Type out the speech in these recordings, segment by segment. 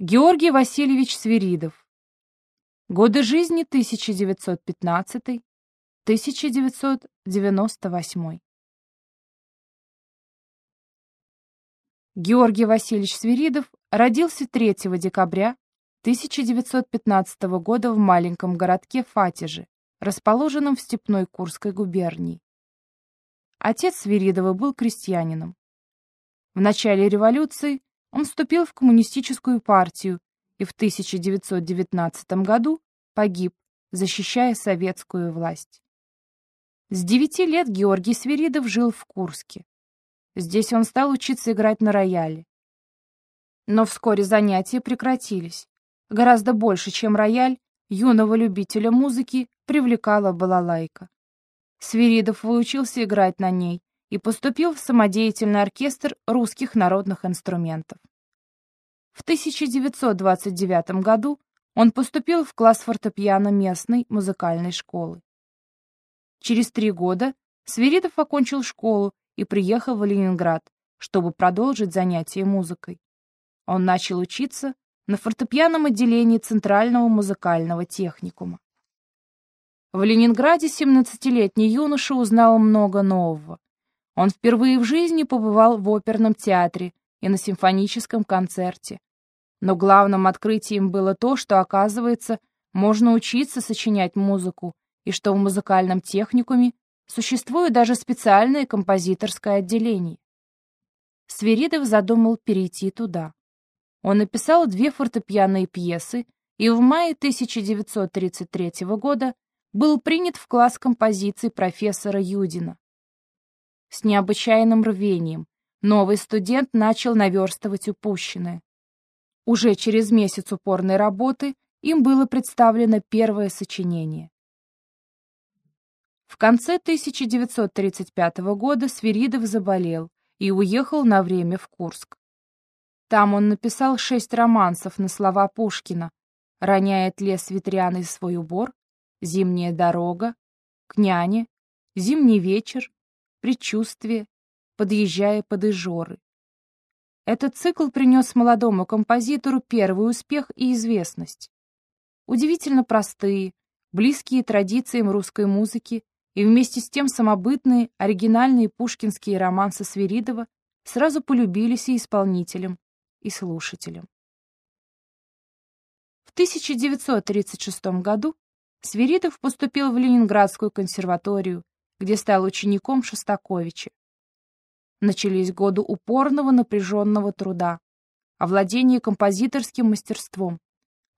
Георгий Васильевич Свиридов. Годы жизни 1915-1998. Георгий Васильевич Свиридов родился 3 декабря 1915 года в маленьком городке Фатиже, расположенном в Степной Курской губернии. Отец Свиридова был крестьянином. В начале революции он вступил в коммунистическую партию и в 1919 году погиб, защищая советскую власть. С девяти лет Георгий Свиридов жил в Курске. Здесь он стал учиться играть на рояле. Но вскоре занятия прекратились. Гораздо больше, чем рояль, юного любителя музыки привлекала балалайка. Свиридов выучился играть на ней и поступил в самодеятельный оркестр русских народных инструментов. В 1929 году он поступил в класс фортепиано местной музыкальной школы. Через три года Свиридов окончил школу и приехал в Ленинград, чтобы продолжить занятия музыкой. Он начал учиться на фортепианном отделении Центрального музыкального техникума. В Ленинграде 17-летний юноша узнал много нового. Он впервые в жизни побывал в оперном театре и на симфоническом концерте. Но главным открытием было то, что, оказывается, можно учиться сочинять музыку, и что в музыкальном техникуме существует даже специальное композиторское отделение. Свиридов задумал перейти туда. Он написал две фортепианные пьесы и в мае 1933 года был принят в класс композиций профессора Юдина с необычайным рвением. Новый студент начал наверстывать упущенное. Уже через месяц упорной работы им было представлено первое сочинение. В конце 1935 года Свиридов заболел и уехал на время в Курск. Там он написал шесть романсов на слова Пушкина «Роняет лес ветряный свой убор», «Зимняя дорога», «К няне», «Зимний вечер», предчувствие, подъезжая под Ижоры. Этот цикл принес молодому композитору первый успех и известность. Удивительно простые, близкие традициям русской музыки и вместе с тем самобытные, оригинальные пушкинские романсы Свиридова сразу полюбились и исполнителям, и слушателям. В 1936 году Свиридов поступил в Ленинградскую консерваторию, где стал учеником Шостаковича. Начались годы упорного напряженного труда, овладения композиторским мастерством.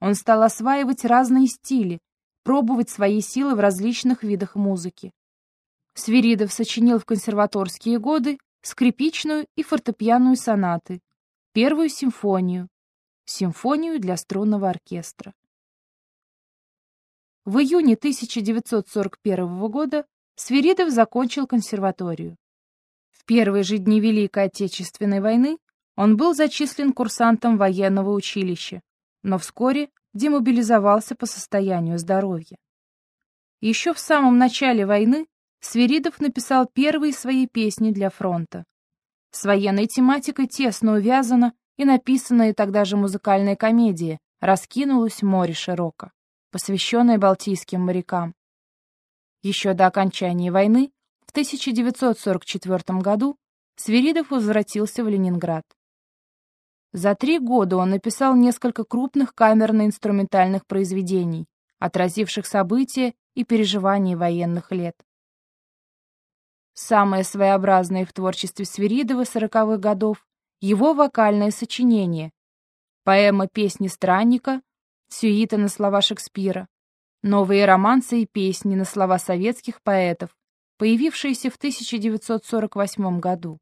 Он стал осваивать разные стили, пробовать свои силы в различных видах музыки. Свиридов сочинил в консерваторские годы скрипичную и фортепианную сонаты, первую симфонию, симфонию для струнного оркестра. В июне 1941 года Свиридов закончил консерваторию. В первые же дни Великой Отечественной войны он был зачислен курсантом военного училища, но вскоре демобилизовался по состоянию здоровья. Еще в самом начале войны Свиридов написал первые свои песни для фронта. С военной тематикой тесно увязана и написанная тогда же музыкальная комедия «Раскинулось море широко», посвященная Балтийским морякам. Еще до окончания войны, в 1944 году, Свиридов возвратился в Ленинград. За три года он написал несколько крупных камерно-инструментальных произведений, отразивших события и переживания военных лет. Самое своеобразное в творчестве Свиридова сороковых годов — его вокальное сочинение, поэма «Песни странника», сюита на слова Шекспира, Новые романсы и песни на слова советских поэтов, появившиеся в 1948 году.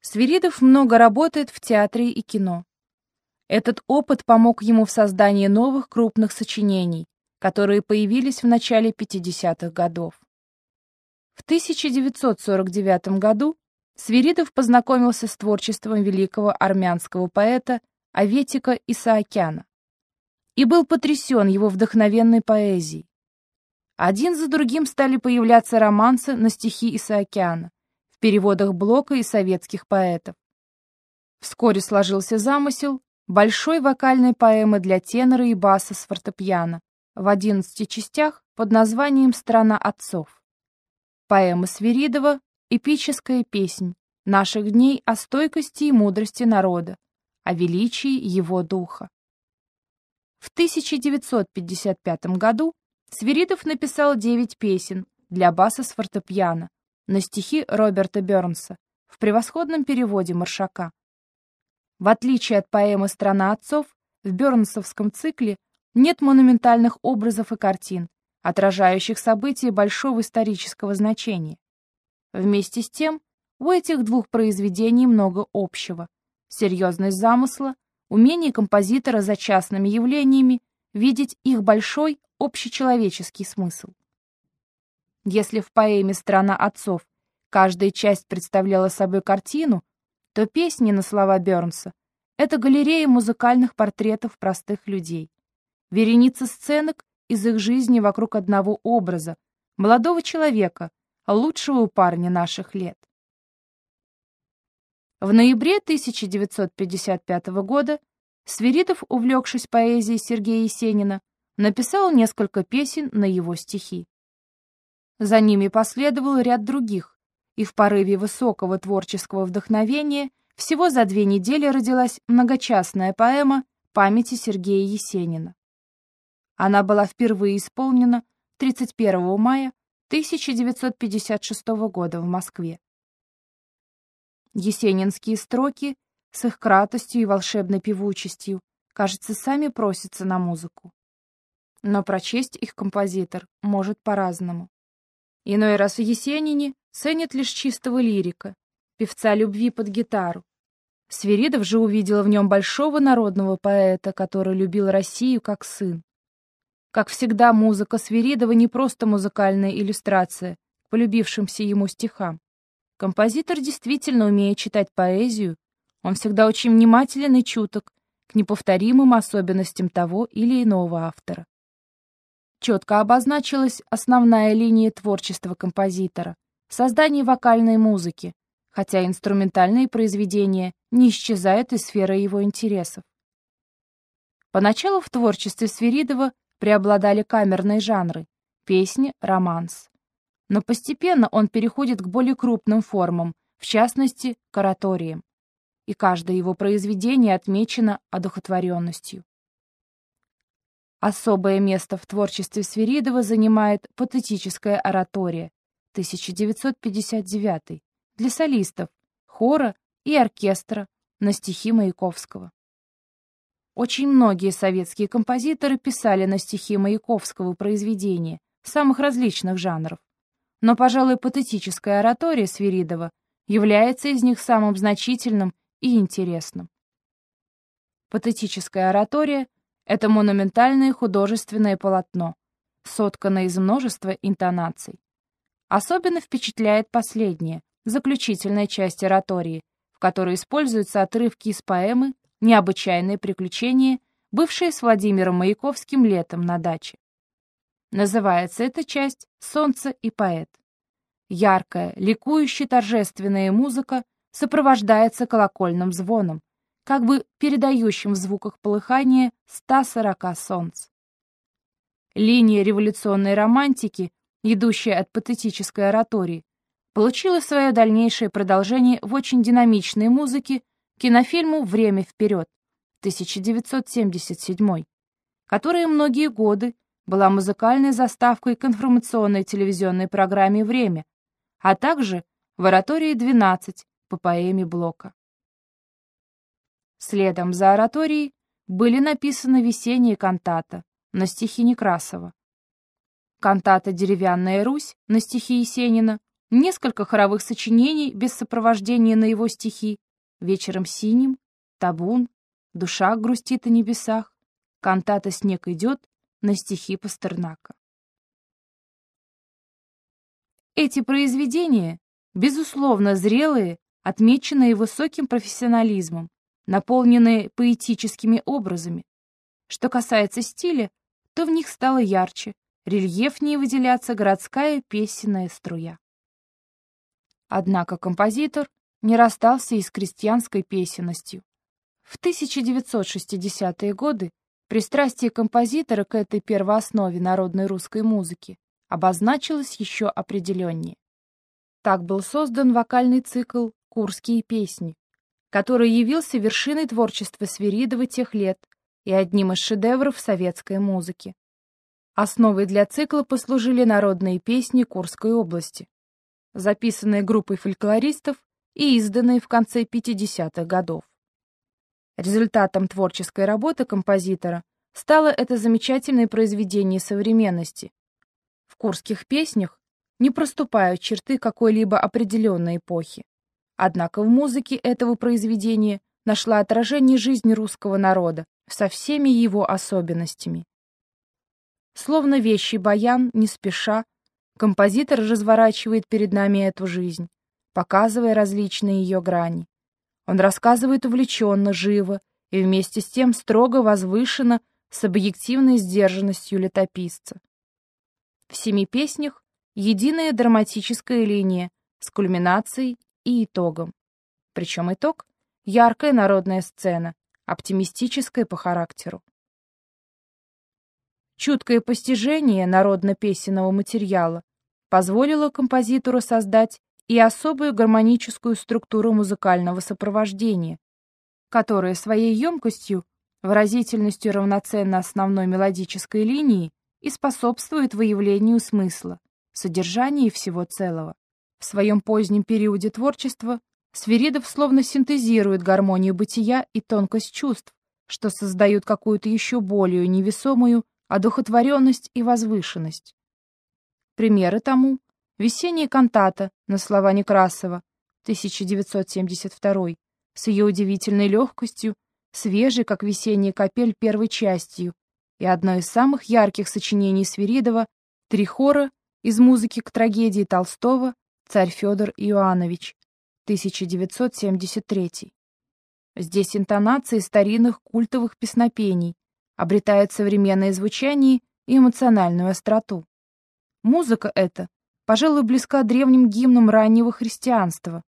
Свиридов много работает в театре и кино. Этот опыт помог ему в создании новых крупных сочинений, которые появились в начале 50-х годов. В 1949 году Свиридов познакомился с творчеством великого армянского поэта Аветика Исаакяна и был потрясен его вдохновенной поэзией. Один за другим стали появляться романсы на стихи Исаакяна в переводах Блока и советских поэтов. Вскоре сложился замысел большой вокальной поэмы для тенора и баса с фортепиано в 11 частях под названием «Страна отцов». Поэма Свиридова — эпическая песнь наших дней о стойкости и мудрости народа, о величии его духа. В 1955 году Свиридов написал девять песен для баса с фортепиано на стихи Роберта Бернса в превосходном переводе Маршака. В отличие от поэмы «Страна отцов», в Бернсовском цикле нет монументальных образов и картин, отражающих события большого исторического значения. Вместе с тем, у этих двух произведений много общего. Серьезность замысла, умение композитора за частными явлениями видеть их большой общечеловеческий смысл. Если в поэме «Страна отцов» каждая часть представляла собой картину, то песни на слова Бернса — это галерея музыкальных портретов простых людей. Вереница сценок из их жизни вокруг одного образа, молодого человека, лучшего парня наших лет. В ноябре 1955 года Свиридов, увлекшись поэзией Сергея Есенина, написал несколько песен на его стихи. За ними последовал ряд других, и в порыве высокого творческого вдохновения всего за две недели родилась многочастная поэма памяти Сергея Есенина. Она была впервые исполнена 31 мая 1956 года в Москве. Есенинские строки с их кратостью и волшебной певучестью, кажется, сами просятся на музыку. Но прочесть их композитор может по-разному. Иной раз в Есенине ценят лишь чистого лирика, певца любви под гитару. Свиридов же увидел в нем большого народного поэта, который любил Россию как сын. Как всегда, музыка Свиридова не просто музыкальная иллюстрация к полюбившимся ему стихам. Композитор действительно умеет читать поэзию, он всегда очень внимателен и чуток к неповторимым особенностям того или иного автора. Четко обозначилась основная линия творчества композитора — создание вокальной музыки, хотя инструментальные произведения не исчезают из сферы его интересов. Поначалу в творчестве Свиридова преобладали камерные жанры — песни, романс. Но постепенно он переходит к более крупным формам, в частности, к ораториям. И каждое его произведение отмечено одухотворенностью. Особое место в творчестве Свиридова занимает патетическая оратория 1959 для солистов, хора и оркестра на стихи Маяковского. Очень многие советские композиторы писали на стихи Маяковского произведения самых различных жанров. Но, пожалуй, патетическая оратория Свиридова является из них самым значительным и интересным. Патетическая оратория — это монументальное художественное полотно, сотканное из множества интонаций. Особенно впечатляет последняя, заключительная часть оратории, в которой используются отрывки из поэмы «Необычайные приключения», бывшие с Владимиром Маяковским летом на даче. Называется эта часть «Солнце и поэт». Яркая, ликующая торжественная музыка сопровождается колокольным звоном, как бы передающим в звуках полыхания 140 солнц. Линия революционной романтики, идущая от патетической оратории, получила свое дальнейшее продолжение в очень динамичной музыке кинофильму «Время вперед» 1977, которая многие годы была музыкальной заставкой к информационной телевизионной программе «Время», а также в оратории «12» по поэме Блока. Следом за ораторией были написаны весенние кантата на стихи Некрасова, кантата «Деревянная Русь» на стихи Есенина, несколько хоровых сочинений без сопровождения на его стихи «Вечером синим», «Табун», «Душа грустит о небесах», кантата «Снег идет» на стихи Пастернака. Эти произведения, безусловно, зрелые, отмеченные высоким профессионализмом, наполненные поэтическими образами. Что касается стиля, то в них стало ярче, рельефнее выделяться городская песенная струя. Однако композитор не расстался и с крестьянской песенностью. В 1960-е годы пристрастие композитора к этой первооснове народной русской музыки обозначилось еще определеннее. Так был создан вокальный цикл «Курские песни», который явился вершиной творчества Свиридова тех лет и одним из шедевров советской музыки. Основой для цикла послужили народные песни Курской области, записанные группой фольклористов и изданные в конце 50-х годов. Результатом творческой работы композитора стало это замечательное произведение современности. В курских песнях не проступают черты какой-либо определенной эпохи. Однако в музыке этого произведения нашла отражение жизни русского народа со всеми его особенностями. Словно вещий баян, не спеша, композитор разворачивает перед нами эту жизнь, показывая различные ее грани. Он рассказывает увлеченно, живо и вместе с тем строго возвышенно, с объективной сдержанностью летописца. В семи песнях единая драматическая линия с кульминацией и итогом. Причем итог — яркая народная сцена, оптимистическая по характеру. Чуткое постижение народно-песенного материала позволило композитору создать и особую гармоническую структуру музыкального сопровождения, которая своей емкостью, выразительностью равноценно основной мелодической линии и способствует выявлению смысла, содержания всего целого. В своем позднем периоде творчества Свиридов словно синтезирует гармонию бытия и тонкость чувств, что создают какую-то еще более невесомую одухотворенность и возвышенность. Примеры тому — «Весенняя кантата» на слова Некрасова, 1972, с ее удивительной легкостью, свежей, как весенняя капель, первой частью, и одно из самых ярких сочинений Свиридова — «Три хора» из музыки к трагедии Толстого Царь Федор Иоаннович, 1973. Здесь интонации старинных культовых песнопений обретают современное звучание и эмоциональную остроту. Музыка эта, пожалуй, близка древним гимнам раннего христианства,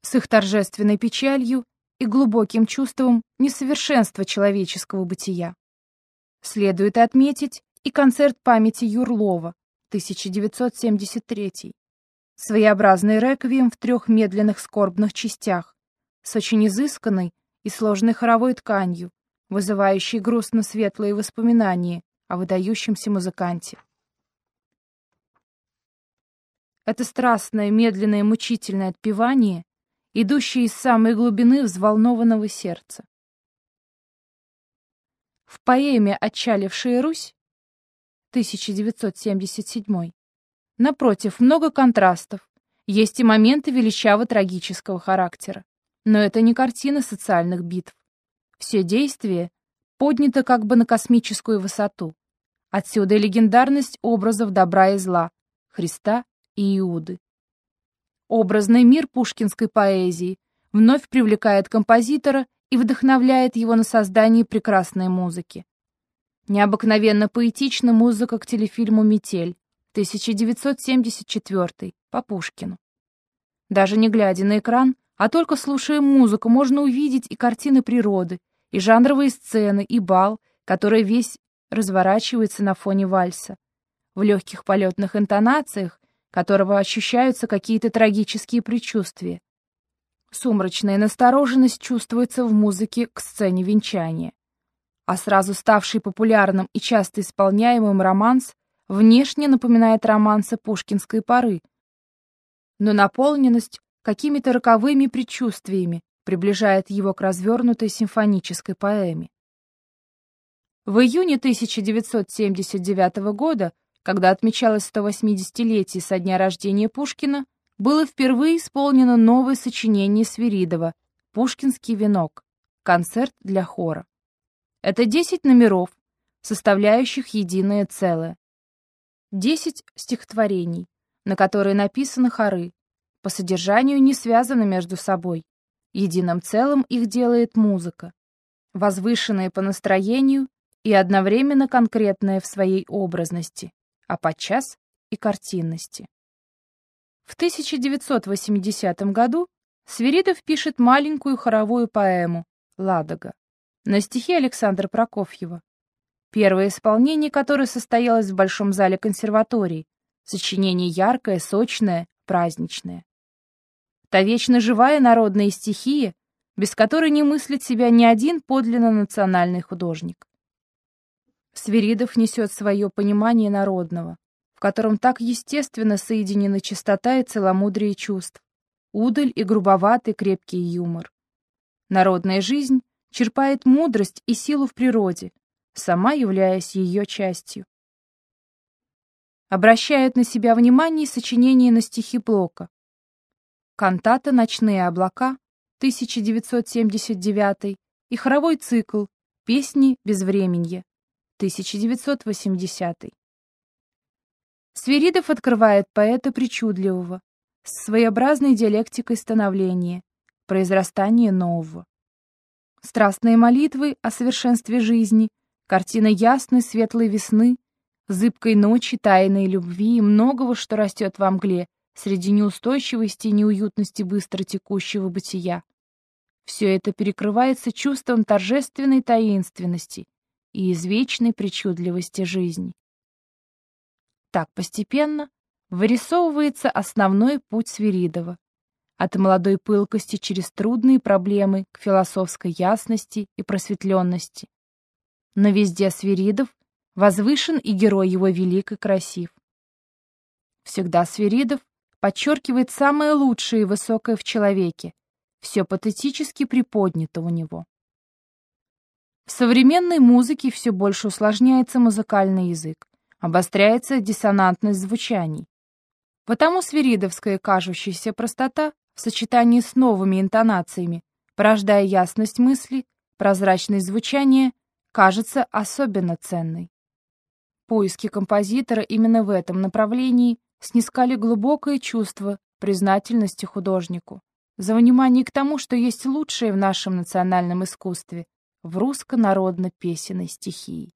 с их торжественной печалью и глубоким чувством несовершенства человеческого бытия. Следует отметить и концерт памяти Юрлова, 1973, Своеобразный реквием в трех медленных скорбных частях, с очень изысканной и сложной хоровой тканью, вызывающей грустно-светлые воспоминания о выдающемся музыканте. Это страстное, медленное, мучительное отпевание, идущее из самой глубины взволнованного сердца. В поэме «Отчалившая Русь» 1977 Напротив, много контрастов. Есть и моменты величаво-трагического характера. Но это не картина социальных битв. Все действие поднято как бы на космическую высоту. Отсюда и легендарность образов добра и зла, Христа и Иуды. Образный мир пушкинской поэзии вновь привлекает композитора и вдохновляет его на создание прекрасной музыки. Необыкновенно поэтична музыка к телефильму «Метель», 1974, по Пушкину. Даже не глядя на экран, а только слушая музыку, можно увидеть и картины природы, и жанровые сцены, и бал, который весь разворачивается на фоне вальса. В легких полетных интонациях, которого ощущаются какие-то трагические предчувствия. Сумрачная настороженность чувствуется в музыке к сцене венчания. А сразу ставший популярным и часто исполняемым романс внешне напоминает романсы пушкинской поры, но наполненность какими-то роковыми предчувствиями приближает его к развернутой симфонической поэме. В июне 1979 года, когда отмечалось 180-летие со дня рождения Пушкина, было впервые исполнено новое сочинение Свиридова «Пушкинский венок. Концерт для хора». Это 10 номеров, составляющих единое целое. Десять стихотворений, на которые написаны хоры, по содержанию не связаны между собой. Единым целым их делает музыка, возвышенная по настроению и одновременно конкретная в своей образности, а подчас и картинности. В 1980 году Свиридов пишет маленькую хоровую поэму «Ладога» на стихи Александра Прокофьева, первое исполнение которой состоялось в Большом зале консерватории, сочинение яркое, сочное, праздничное. Та вечно живая народная стихия, без которой не мыслит себя ни один подлинно национальный художник. Свиридов несет свое понимание народного, в котором так естественно соединены чистота и целомудрие чувств, удаль и грубоватый крепкий юмор. Народная жизнь черпает мудрость и силу в природе, сама являясь ее частью. Обращает на себя внимание сочинения на стихи Блока. Кантата «Ночные облака» 1979 и хоровой цикл «Песни безвременья» 1980. Свиридов открывает поэта причудливого, с своеобразной диалектикой становления, произрастания нового. Страстные молитвы о совершенстве жизни, картина ясной светлой весны, зыбкой ночи, тайной любви и многого, что растет во мгле, среди неустойчивости и неуютности быстро текущего бытия. Все это перекрывается чувством торжественной таинственности, и извечной причудливости жизни. Так постепенно вырисовывается основной путь Свиридова. От молодой пылкости через трудные проблемы к философской ясности и просветленности. Но везде Свиридов возвышен и герой его велик и красив. Всегда Свиридов подчеркивает самое лучшее и высокое в человеке, все патетически приподнято у него. В современной музыке все больше усложняется музыкальный язык, обостряется диссонантность звучаний. Потому свиридовская кажущаяся простота в сочетании с новыми интонациями, порождая ясность мысли, прозрачность звучания, кажется особенно ценной. Поиски композитора именно в этом направлении снискали глубокое чувство признательности художнику за внимание к тому, что есть лучшее в нашем национальном искусстве, в русско-народно-песенной стихии.